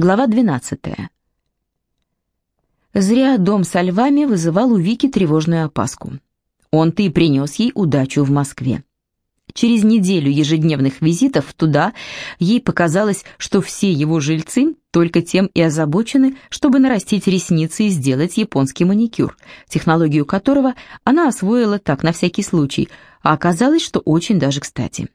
Глава 12. Зря дом со львами вызывал у Вики тревожную опаску. Он-то и принес ей удачу в Москве. Через неделю ежедневных визитов туда ей показалось, что все его жильцы только тем и озабочены, чтобы нарастить ресницы и сделать японский маникюр, технологию которого она освоила так на всякий случай, а оказалось, что очень даже кстати.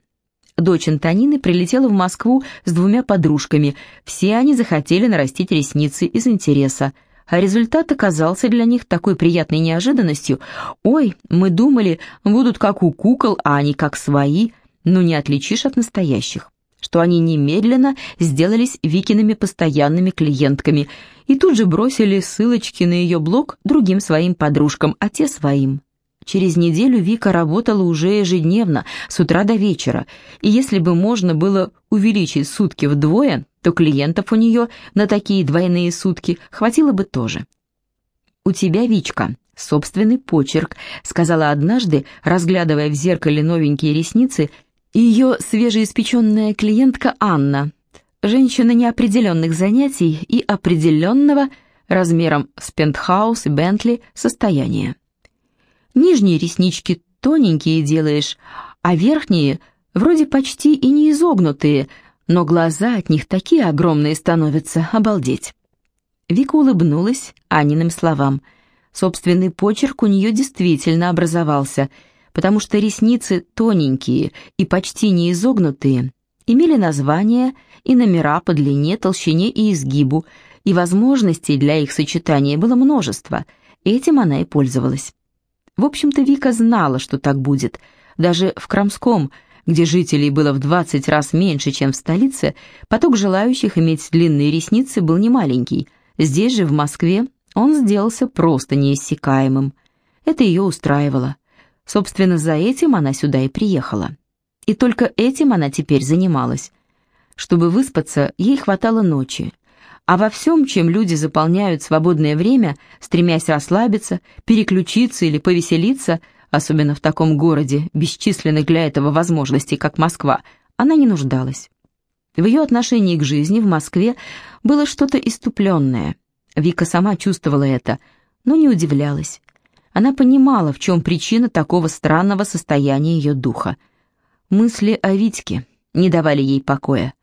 Дочь Антонины прилетела в Москву с двумя подружками, все они захотели нарастить ресницы из интереса, а результат оказался для них такой приятной неожиданностью. «Ой, мы думали, будут как у кукол, а они как свои, но не отличишь от настоящих» что они немедленно сделались Викиными постоянными клиентками и тут же бросили ссылочки на ее блог другим своим подружкам, а те своим. Через неделю Вика работала уже ежедневно, с утра до вечера, и если бы можно было увеличить сутки вдвое, то клиентов у нее на такие двойные сутки хватило бы тоже. «У тебя, Вичка, собственный почерк», — сказала однажды, разглядывая в зеркале новенькие ресницы, ее свежеиспеченная клиентка Анна, женщина неопределенных занятий и определенного размером с пентхаус и Бентли состояния. Нижние реснички тоненькие делаешь, а верхние вроде почти и не изогнутые, но глаза от них такие огромные становятся, обалдеть. Вика улыбнулась Аниным словам. Собственный почерк у нее действительно образовался, потому что ресницы тоненькие и почти не изогнутые, имели названия и номера по длине, толщине и изгибу, и возможностей для их сочетания было множество, этим она и пользовалась. В общем-то, Вика знала, что так будет. Даже в Крамском – где жителей было в 20 раз меньше, чем в столице, поток желающих иметь длинные ресницы был немаленький. Здесь же, в Москве, он сделался просто неиссякаемым. Это ее устраивало. Собственно, за этим она сюда и приехала. И только этим она теперь занималась. Чтобы выспаться, ей хватало ночи. А во всем, чем люди заполняют свободное время, стремясь расслабиться, переключиться или повеселиться, особенно в таком городе, бесчисленных для этого возможностей, как Москва, она не нуждалась. В ее отношении к жизни в Москве было что-то иступленное. Вика сама чувствовала это, но не удивлялась. Она понимала, в чем причина такого странного состояния ее духа. Мысли о Витьке не давали ей покоя.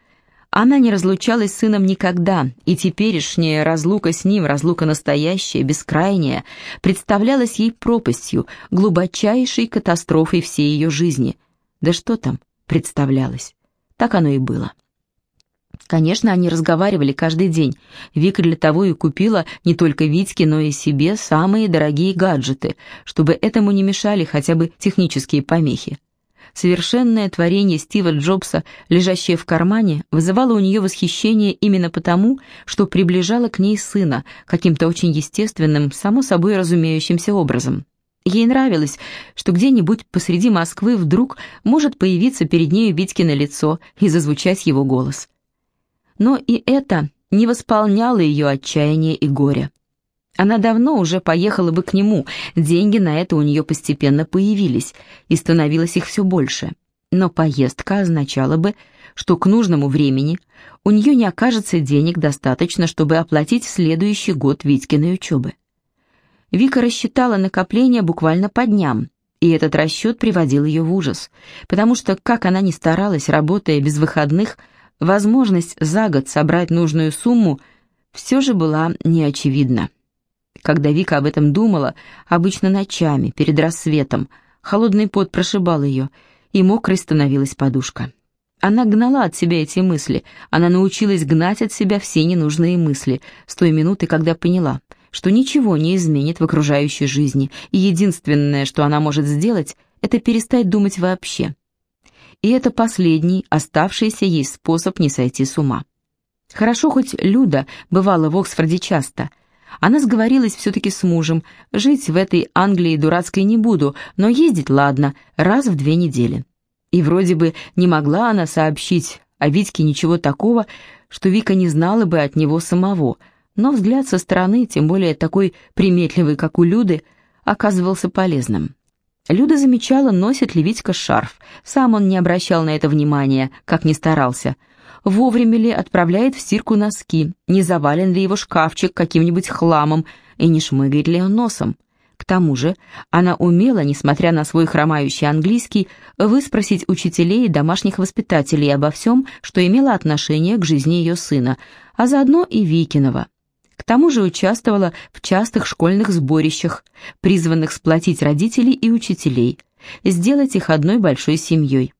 Она не разлучалась с сыном никогда, и теперешняя разлука с ним, разлука настоящая, бескрайняя, представлялась ей пропастью, глубочайшей катастрофой всей ее жизни. Да что там, представлялось. Так оно и было. Конечно, они разговаривали каждый день. Вика для того и купила не только Витьке, но и себе самые дорогие гаджеты, чтобы этому не мешали хотя бы технические помехи. Совершенное творение Стива Джобса, лежащее в кармане, вызывало у нее восхищение именно потому, что приближало к ней сына каким-то очень естественным, само собой разумеющимся образом. Ей нравилось, что где-нибудь посреди Москвы вдруг может появиться перед нею Витькино лицо и зазвучать его голос. Но и это не восполняло ее отчаяние и горе. Она давно уже поехала бы к нему, деньги на это у нее постепенно появились, и становилось их все больше. Но поездка означала бы, что к нужному времени у нее не окажется денег достаточно, чтобы оплатить следующий год Витькиной учебы. Вика рассчитала накопления буквально по дням, и этот расчет приводил ее в ужас, потому что, как она ни старалась, работая без выходных, возможность за год собрать нужную сумму все же была неочевидна. Когда Вика об этом думала, обычно ночами, перед рассветом, холодный пот прошибал ее, и мокрой становилась подушка. Она гнала от себя эти мысли, она научилась гнать от себя все ненужные мысли с той минуты, когда поняла, что ничего не изменит в окружающей жизни, и единственное, что она может сделать, это перестать думать вообще. И это последний, оставшийся ей способ не сойти с ума. Хорошо, хоть Люда бывала в Оксфорде часто, она сговорилась все-таки с мужем. Жить в этой Англии дурацкой не буду, но ездить ладно, раз в две недели. И вроде бы не могла она сообщить о Витьке ничего такого, что Вика не знала бы от него самого, но взгляд со стороны, тем более такой приметливый, как у Люды, оказывался полезным. Люда замечала, носит ли Витька шарф. Сам он не обращал на это внимания, как ни старался. Вовремя ли отправляет в стирку носки, не завален ли его шкафчик каким-нибудь хламом и не шмыгает ли он носом. К тому же она умела, несмотря на свой хромающий английский, выспросить учителей и домашних воспитателей обо всем, что имело отношение к жизни ее сына, а заодно и Викинова. К тому же участвовала в частых школьных сборищах, призванных сплотить родителей и учителей, сделать их одной большой семьей.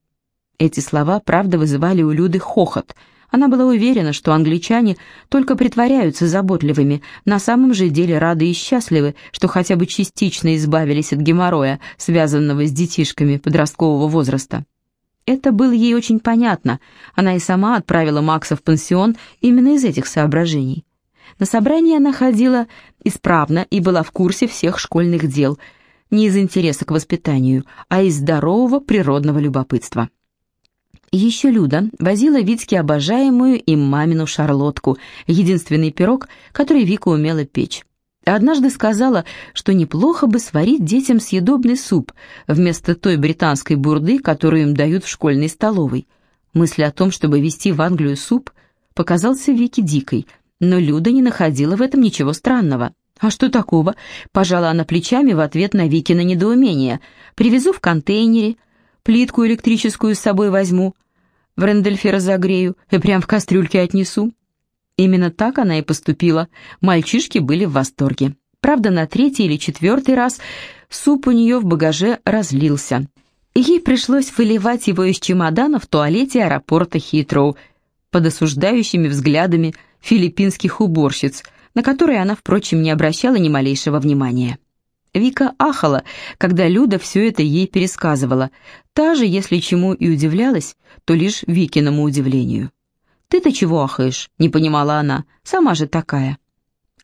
Эти слова, правда, вызывали у Люды хохот. Она была уверена, что англичане только притворяются заботливыми, на самом же деле рады и счастливы, что хотя бы частично избавились от геморроя, связанного с детишками подросткового возраста. Это было ей очень понятно. Она и сама отправила Макса в пансион именно из этих соображений. На собрание она ходила исправно и была в курсе всех школьных дел, не из интереса к воспитанию, а из здорового природного любопытства. Еще Люда возила Витьке обожаемую им мамину шарлотку, единственный пирог, который Вика умела печь. Однажды сказала, что неплохо бы сварить детям съедобный суп вместо той британской бурды, которую им дают в школьной столовой. Мысль о том, чтобы вести в Англию суп, показался Вике дикой, но Люда не находила в этом ничего странного. «А что такого?» – пожала она плечами в ответ на Викино недоумение. «Привезу в контейнере, плитку электрическую с собой возьму, в Рендельфе разогрею и прям в кастрюльке отнесу». Именно так она и поступила. Мальчишки были в восторге. Правда, на третий или четвертый раз суп у нее в багаже разлился. Ей пришлось выливать его из чемодана в туалете аэропорта Хитроу под осуждающими взглядами филиппинских уборщиц, на которые она, впрочем, не обращала ни малейшего внимания. Вика ахала, когда Люда все это ей пересказывала. Та же, если чему и удивлялась, то лишь Викиному удивлению. «Ты-то чего ахаешь?» — не понимала она. «Сама же такая».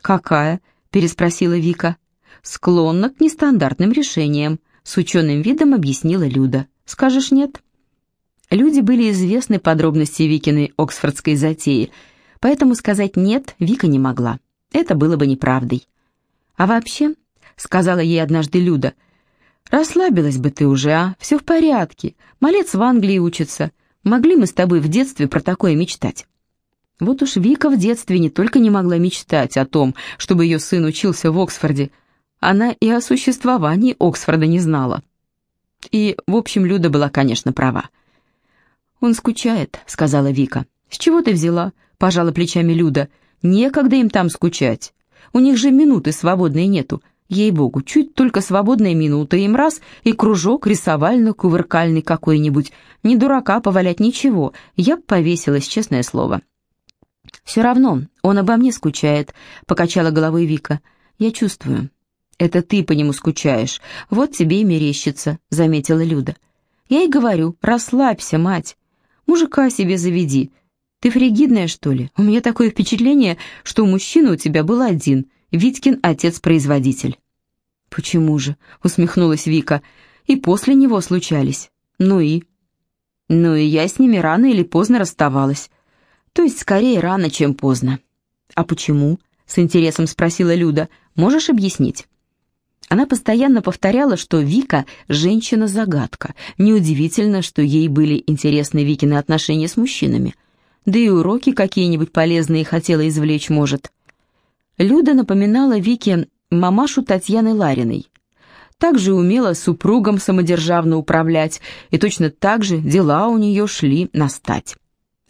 «Какая?» — переспросила Вика. «Склонна к нестандартным решениям», — с ученым видом объяснила Люда. «Скажешь нет?» Люди были известны подробности Викиной оксфордской затеи, поэтому сказать «нет» Вика не могла. Это было бы неправдой. А вообще, — сказала ей однажды Люда. «Расслабилась бы ты уже, а? Все в порядке. Малец в Англии учится. Могли мы с тобой в детстве про такое мечтать?» Вот уж Вика в детстве не только не могла мечтать о том, чтобы ее сын учился в Оксфорде, она и о существовании Оксфорда не знала. И, в общем, Люда была, конечно, права. «Он скучает», — сказала Вика. «С чего ты взяла?» — пожала плечами Люда. «Некогда им там скучать. У них же минуты свободной нету. Ей-богу, чуть только свободная минута им раз, и кружок рисовально-кувыркальный какой-нибудь. Не дурака повалять ничего, я б повесилась, честное слово. «Все равно, он обо мне скучает», — покачала головой Вика. «Я чувствую». «Это ты по нему скучаешь. Вот тебе и мерещится», — заметила Люда. «Я и говорю, расслабься, мать. Мужика себе заведи. Ты фригидная, что ли? У меня такое впечатление, что мужчина у тебя был один — Витькин отец-производитель. «Почему же?» — усмехнулась Вика. «И после него случались. Ну и?» «Ну и я с ними рано или поздно расставалась. То есть скорее рано, чем поздно». «А почему?» — с интересом спросила Люда. «Можешь объяснить?» Она постоянно повторяла, что Вика – женщина-загадка. Неудивительно, что ей были интересны Викины отношения с мужчинами. Да и уроки какие-нибудь полезные хотела извлечь, может. Люда напоминала Вике мамашу Татьяны Лариной. Также умела супругом самодержавно управлять, и точно так же дела у нее шли на стать.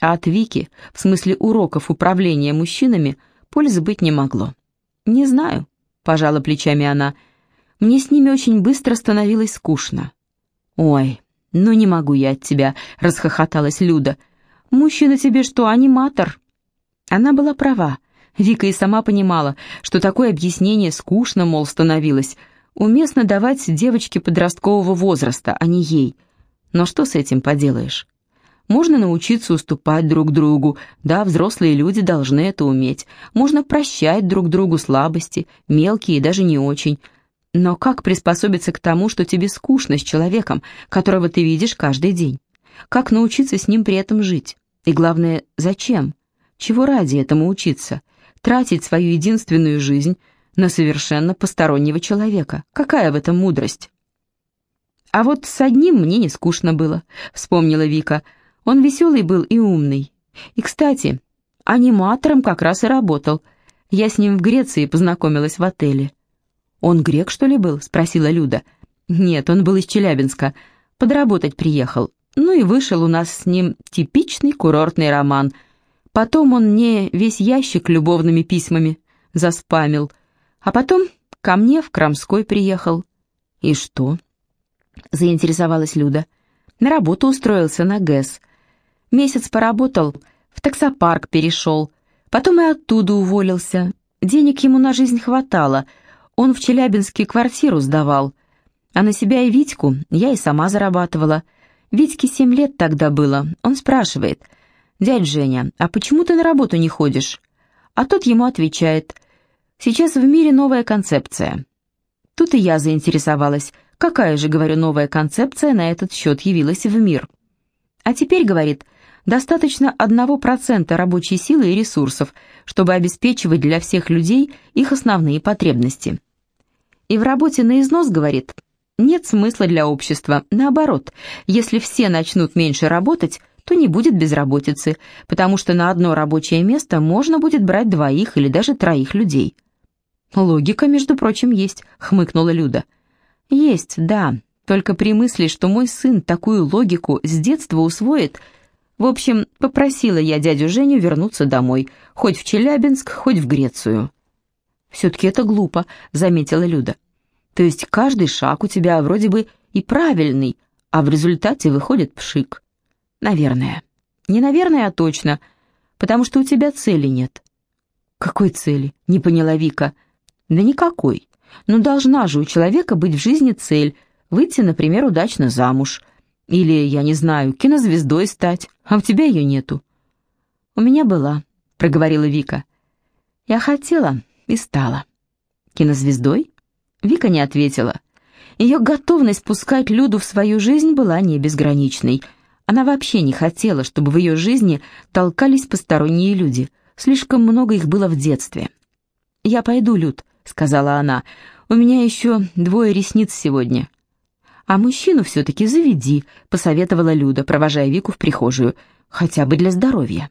А от Вики, в смысле уроков управления мужчинами, пользы быть не могло. «Не знаю», — пожала плечами она, — «мне с ними очень быстро становилось скучно». «Ой, ну не могу я от тебя», — расхохоталась Люда. «Мужчина тебе что, аниматор?» Она была права. Вика и сама понимала, что такое объяснение скучно, мол, становилось. Уместно давать девочке подросткового возраста, а не ей. Но что с этим поделаешь? Можно научиться уступать друг другу, да, взрослые люди должны это уметь. Можно прощать друг другу слабости, мелкие и даже не очень. Но как приспособиться к тому, что тебе скучно с человеком, которого ты видишь каждый день? Как научиться с ним при этом жить? И главное, зачем? Чего ради этому учиться? Тратить свою единственную жизнь на совершенно постороннего человека. Какая в этом мудрость? «А вот с одним мне не скучно было», — вспомнила Вика. «Он веселый был и умный. И, кстати, аниматором как раз и работал. Я с ним в Греции познакомилась в отеле». «Он грек, что ли, был?» — спросила Люда. «Нет, он был из Челябинска. Подработать приехал. Ну и вышел у нас с ним типичный курортный роман. Потом он мне весь ящик любовными письмами заспамил. А потом ко мне в Крамской приехал. И что? Заинтересовалась Люда. На работу устроился на ГЭС. Месяц поработал, в таксопарк перешел. Потом и оттуда уволился. Денег ему на жизнь хватало. Он в Челябинске квартиру сдавал. А на себя и Витьку я и сама зарабатывала. Витьке семь лет тогда было. Он спрашивает, «Дядь Женя, а почему ты на работу не ходишь?» А тот ему отвечает, «Сейчас в мире новая концепция». Тут и я заинтересовалась, какая же, говорю, новая концепция на этот счет явилась в мир. А теперь, говорит, достаточно одного процента рабочей силы и ресурсов, чтобы обеспечивать для всех людей их основные потребности. И в работе на износ, говорит, нет смысла для общества. Наоборот, если все начнут меньше работать, то не будет безработицы, потому что на одно рабочее место можно будет брать двоих или даже троих людей. «Логика, между прочим, есть», — хмыкнула Люда. «Есть, да, только при мысли, что мой сын такую логику с детства усвоит...» В общем, попросила я дядю Женю вернуться домой, хоть в Челябинск, хоть в Грецию. «Все-таки это глупо», — заметила Люда. То есть каждый шаг у тебя вроде бы и правильный, а в результате выходит пшик. Наверное. Не наверное, а точно, потому что у тебя цели нет. Какой цели? Не поняла Вика. Да никакой. Но должна же у человека быть в жизни цель, выйти, например, удачно замуж. Или, я не знаю, кинозвездой стать, а у тебя ее нету. У меня была, проговорила Вика. Я хотела и стала. Кинозвездой? Вика не ответила. Ее готовность пускать Люду в свою жизнь была не безграничной. Она вообще не хотела, чтобы в ее жизни толкались посторонние люди. Слишком много их было в детстве. «Я пойду, Люд», — сказала она. «У меня еще двое ресниц сегодня». «А мужчину все-таки заведи», — посоветовала Люда, провожая Вику в прихожую. «Хотя бы для здоровья».